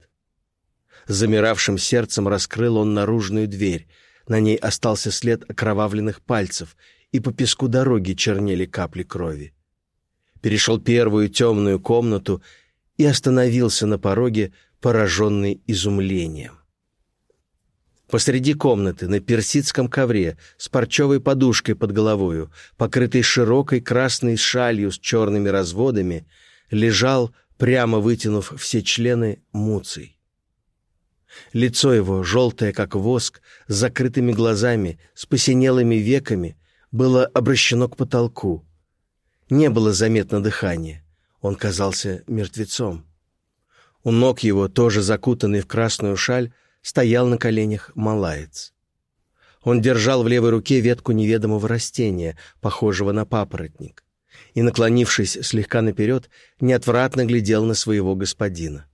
Замиравшим сердцем раскрыл он наружную дверь. На ней остался след окровавленных пальцев, и по песку дороги чернели капли крови. Перешел первую темную комнату и остановился на пороге, пораженный изумлением. Посреди комнаты, на персидском ковре, с парчевой подушкой под головою, покрытой широкой красной шалью с черными разводами, лежал, прямо вытянув все члены, Муций. Лицо его, желтое как воск, с закрытыми глазами, с посинелыми веками, было обращено к потолку. Не было заметно дыхания. Он казался мертвецом. У ног его, тоже закутанный в красную шаль, стоял на коленях малаец. Он держал в левой руке ветку неведомого растения, похожего на папоротник, и, наклонившись слегка наперед, неотвратно глядел на своего господина.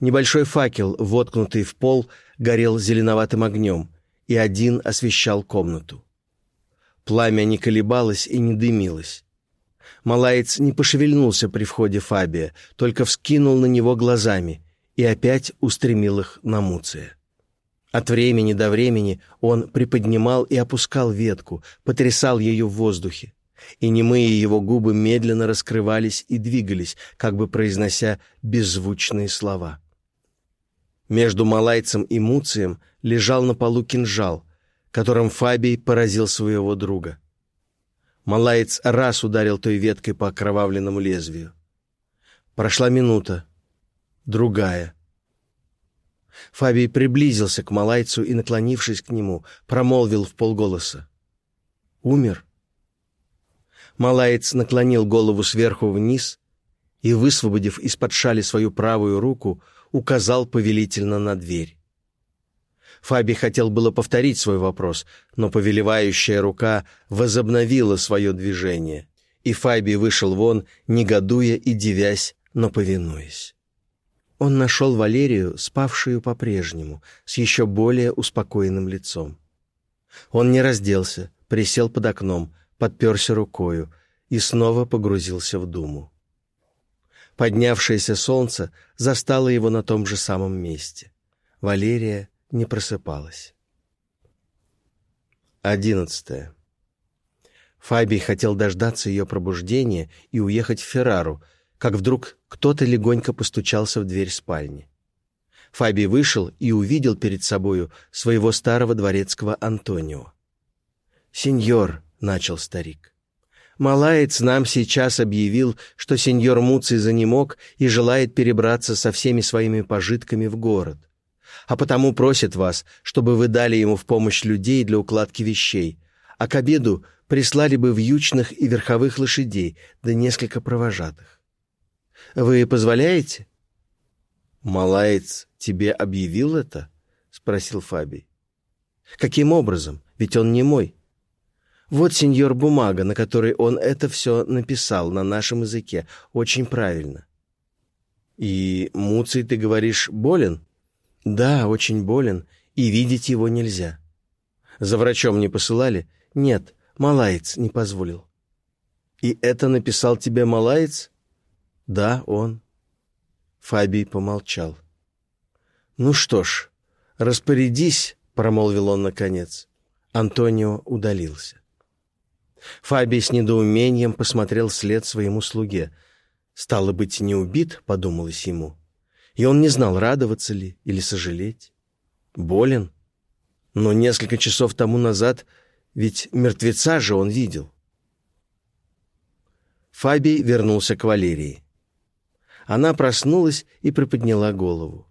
Небольшой факел, воткнутый в пол, горел зеленоватым огнем, и один освещал комнату. Пламя не колебалось и не дымилось. Малаец не пошевельнулся при входе Фабия, только вскинул на него глазами и опять устремил их на Муция. От времени до времени он приподнимал и опускал ветку, потрясал ее в воздухе, и немые его губы медленно раскрывались и двигались, как бы произнося беззвучные слова. Между Малайцем и Муцием лежал на полу кинжал, которым Фабий поразил своего друга. Малаец раз ударил той веткой по окровавленному лезвию. Прошла минута, другая. Фабий приблизился к малайцу и, наклонившись к нему, промолвил в полголоса. «Умер?» Малаец наклонил голову сверху вниз и, высвободив из-под шали свою правую руку, указал повелительно на дверь. Фаби хотел было повторить свой вопрос, но повелевающая рука возобновила свое движение, и Фаби вышел вон, негодуя и девясь, но повинуясь. Он нашел Валерию, спавшую по-прежнему, с еще более успокоенным лицом. Он не разделся, присел под окном, подперся рукою и снова погрузился в думу. Поднявшееся солнце застало его на том же самом месте. Валерия не просыпалась. Одиннадцатое. Фабий хотел дождаться ее пробуждения и уехать в Феррару, как вдруг кто-то легонько постучался в дверь спальни. Фабий вышел и увидел перед собою своего старого дворецкого Антонио. «Сеньор», — начал старик, — «малаец нам сейчас объявил, что сеньор Муций занемог и желает перебраться со всеми своими пожитками в город, а потому просит вас, чтобы вы дали ему в помощь людей для укладки вещей, а к обеду прислали бы вьючных и верховых лошадей, да несколько провожатых. Вы позволяете?» «Малаец тебе объявил это?» — спросил Фабий. «Каким образом? Ведь он не мой». «Вот, сеньор, бумага, на которой он это все написал на нашем языке. Очень правильно». «И Муций, ты говоришь, болен?» «Да, очень болен, и видеть его нельзя». «За врачом не посылали?» «Нет, Малаец не позволил». «И это написал тебе Малаец?» «Да, он». Фабий помолчал. «Ну что ж, распорядись», — промолвил он наконец. Антонио удалился. Фабий с недоумением посмотрел вслед своему слуге. «Стало быть, не убит», — подумалось ему. И он не знал, радоваться ли или сожалеть. Болен? Но несколько часов тому назад ведь мертвеца же он видел. Фабий вернулся к Валерии. Она проснулась и приподняла голову.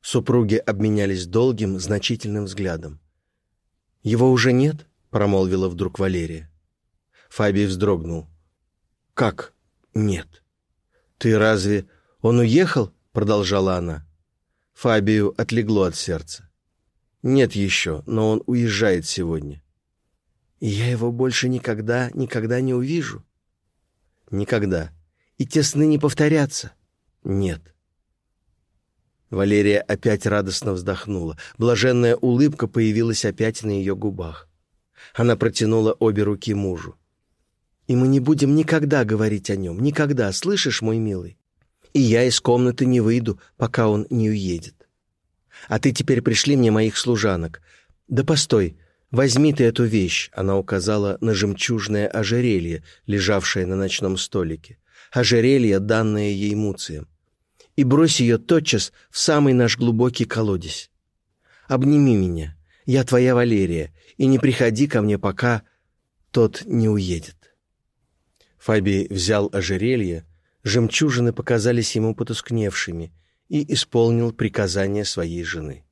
Супруги обменялись долгим, значительным взглядом. «Его уже нет?» — промолвила вдруг Валерия. Фабий вздрогнул. «Как нет? Ты разве... Он уехал?» — продолжала она. Фабию отлегло от сердца. «Нет еще, но он уезжает сегодня». «И я его больше никогда, никогда не увижу?» «Никогда. И те сны не повторятся?» «Нет». Валерия опять радостно вздохнула. Блаженная улыбка появилась опять на ее губах. Она протянула обе руки мужу. «И мы не будем никогда говорить о нем, никогда, слышишь, мой милый? И я из комнаты не выйду, пока он не уедет. А ты теперь пришли мне моих служанок. Да постой, возьми ты эту вещь», — она указала на жемчужное ожерелье, лежавшее на ночном столике. Ожерелье, данное ей Муцием и брось ее тотчас в самый наш глубокий колодец. Обними меня, я твоя Валерия, и не приходи ко мне, пока тот не уедет». Фабий взял ожерелье, жемчужины показались ему потускневшими, и исполнил приказание своей жены.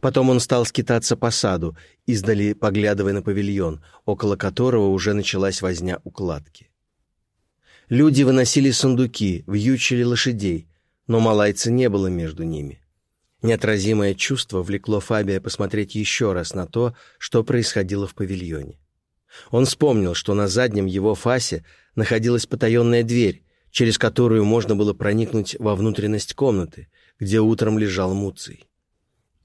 Потом он стал скитаться по саду, издали поглядывая на павильон, около которого уже началась возня укладки. Люди выносили сундуки, вьючили лошадей, но малайца не было между ними. Неотразимое чувство влекло Фабия посмотреть еще раз на то, что происходило в павильоне. Он вспомнил, что на заднем его фасе находилась потаенная дверь, через которую можно было проникнуть во внутренность комнаты, где утром лежал Муций.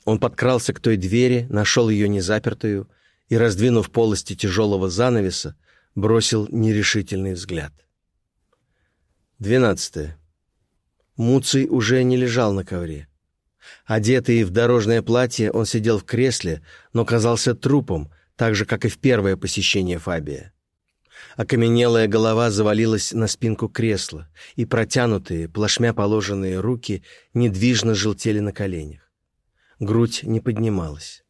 Он подкрался к той двери, нашел ее незапертую и, раздвинув полости тяжелого занавеса, бросил нерешительный взгляд. Двенадцатое. Муций уже не лежал на ковре. Одетый в дорожное платье, он сидел в кресле, но казался трупом, так же, как и в первое посещение Фабия. Окаменелая голова завалилась на спинку кресла, и протянутые, плашмя положенные руки недвижно желтели на коленях. Грудь не поднималась.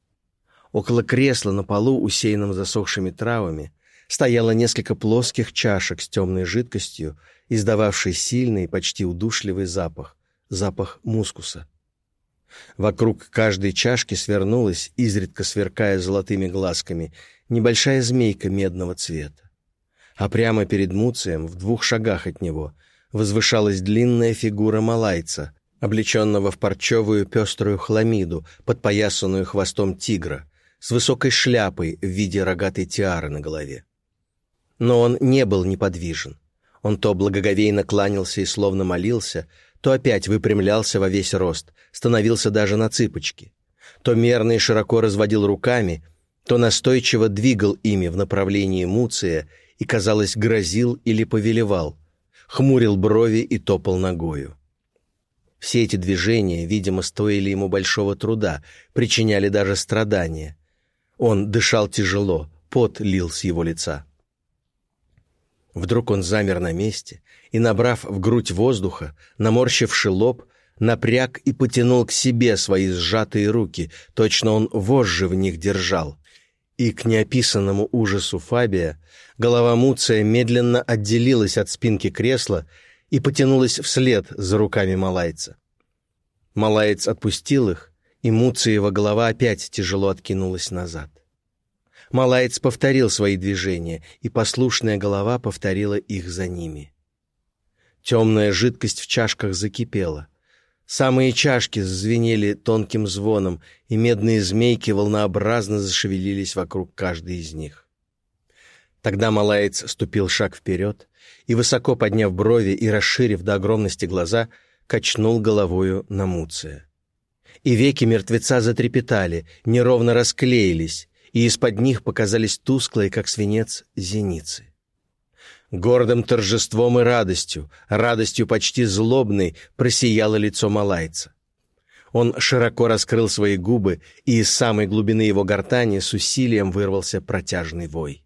Около кресла на полу, усеянном засохшими травами, стояло несколько плоских чашек с темной жидкостью издававший сильный, почти удушливый запах, запах мускуса. Вокруг каждой чашки свернулась, изредка сверкая золотыми глазками, небольшая змейка медного цвета. А прямо перед Муцием, в двух шагах от него, возвышалась длинная фигура малайца, облеченного в парчевую пеструю хламиду, подпоясанную хвостом тигра, с высокой шляпой в виде рогатой тиары на голове. Но он не был неподвижен. Он то благоговейно кланялся и словно молился, то опять выпрямлялся во весь рост, становился даже на цыпочки, то мерно и широко разводил руками, то настойчиво двигал ими в направлении Муция и, казалось, грозил или повелевал, хмурил брови и топал ногою. Все эти движения, видимо, стоили ему большого труда, причиняли даже страдания. Он дышал тяжело, пот лил с его лица. Вдруг он замер на месте и, набрав в грудь воздуха, наморщивши лоб, напряг и потянул к себе свои сжатые руки, точно он вожжи в них держал. И к неописанному ужасу Фабия голова Муция медленно отделилась от спинки кресла и потянулась вслед за руками малайца. Малаец отпустил их, и Муциева голова опять тяжело откинулась назад. Малаец повторил свои движения, и послушная голова повторила их за ними. Темная жидкость в чашках закипела. Самые чашки звенели тонким звоном, и медные змейки волнообразно зашевелились вокруг каждой из них. Тогда Малаец ступил шаг вперед и, высоко подняв брови и расширив до огромности глаза, качнул головою на Муция. И веки мертвеца затрепетали, неровно расклеились, и из-под них показались тусклые, как свинец, зеницы. Гордым торжеством и радостью, радостью почти злобной, просияло лицо малайца. Он широко раскрыл свои губы, и из самой глубины его гортани с усилием вырвался протяжный вой.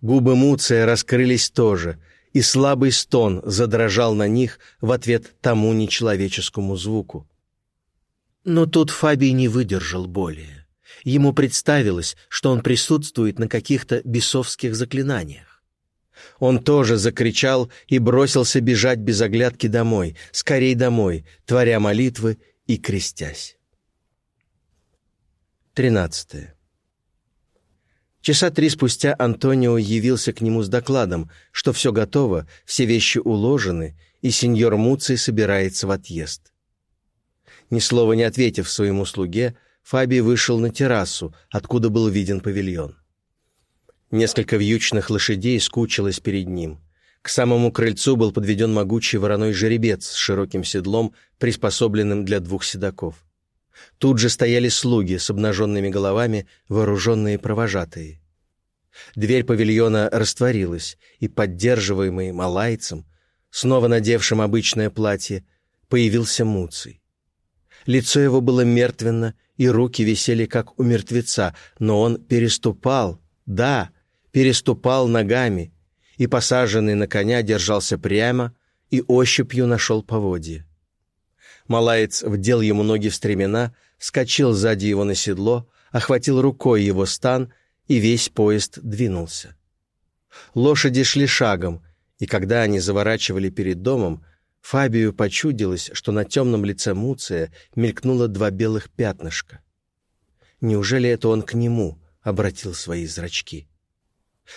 Губы Муция раскрылись тоже, и слабый стон задрожал на них в ответ тому нечеловеческому звуку. Но тут Фабий не выдержал более Ему представилось, что он присутствует на каких-то бесовских заклинаниях. Он тоже закричал и бросился бежать без оглядки домой, скорей домой, творя молитвы и крестясь. Тринадцатое. Часа три спустя Антонио явился к нему с докладом, что все готово, все вещи уложены, и сеньор Муций собирается в отъезд. Ни слова не ответив своему слуге, Фаби вышел на террасу, откуда был виден павильон. Несколько вьючных лошадей скучилось перед ним. К самому крыльцу был подведен могучий вороной жеребец с широким седлом, приспособленным для двух седаков. Тут же стояли слуги с обнаженными головами, вооруженные провожатые. Дверь павильона растворилась, и, поддерживаемый малайцем, снова надевшим обычное платье, появился Муций. Лицо его было мертвенно, и руки висели, как у мертвеца, но он переступал, да, переступал ногами, и, посаженный на коня, держался прямо и ощупью нашел поводье. Малаец вдел ему ноги в стремена, вскочил сзади его на седло, охватил рукой его стан, и весь поезд двинулся. Лошади шли шагом, и когда они заворачивали перед домом, Фабию почудилось, что на темном лице Муция мелькнуло два белых пятнышка. Неужели это он к нему обратил свои зрачки?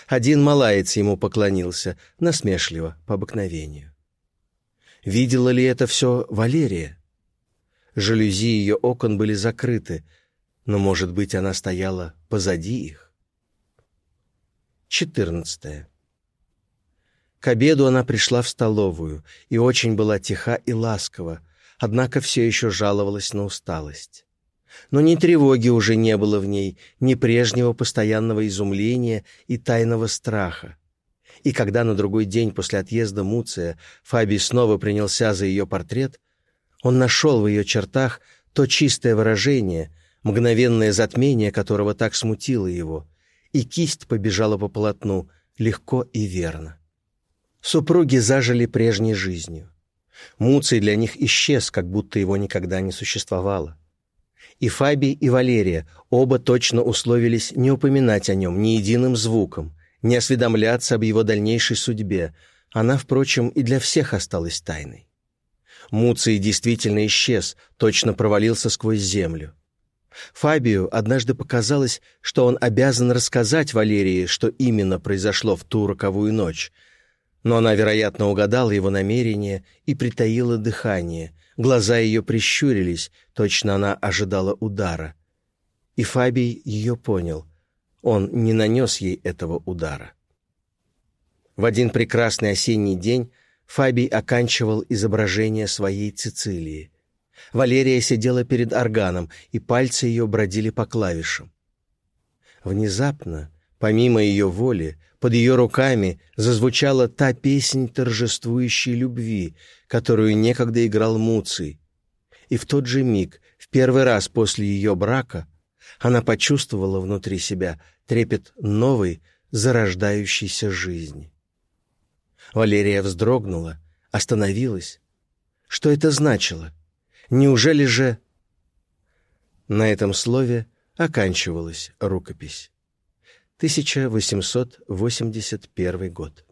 Один малаец ему поклонился, насмешливо, по обыкновению. Видела ли это все Валерия? Жалюзи ее окон были закрыты, но, может быть, она стояла позади их? Четырнадцатое. К обеду она пришла в столовую и очень была тиха и ласкова, однако все еще жаловалась на усталость. Но ни тревоги уже не было в ней, ни прежнего постоянного изумления и тайного страха. И когда на другой день после отъезда Муция Фабий снова принялся за ее портрет, он нашел в ее чертах то чистое выражение, мгновенное затмение которого так смутило его, и кисть побежала по полотну легко и верно. Супруги зажили прежней жизнью. Муций для них исчез, как будто его никогда не существовало. И Фабий, и Валерия оба точно условились не упоминать о нем ни единым звуком, не осведомляться об его дальнейшей судьбе. Она, впрочем, и для всех осталась тайной. Муций действительно исчез, точно провалился сквозь землю. Фабию однажды показалось, что он обязан рассказать Валерии, что именно произошло в ту роковую ночь — но она, вероятно, угадала его намерение и притаила дыхание. Глаза ее прищурились, точно она ожидала удара. И Фабий ее понял. Он не нанес ей этого удара. В один прекрасный осенний день Фабий оканчивал изображение своей Цицилии. Валерия сидела перед органом, и пальцы ее бродили по клавишам. Внезапно, помимо ее воли, под ее руками зазвучала та песнь торжествующей любви, которую некогда играл Муций. И в тот же миг, в первый раз после ее брака, она почувствовала внутри себя трепет новой, зарождающейся жизни. Валерия вздрогнула, остановилась. Что это значило? Неужели же... На этом слове оканчивалась рукопись. 1881 год.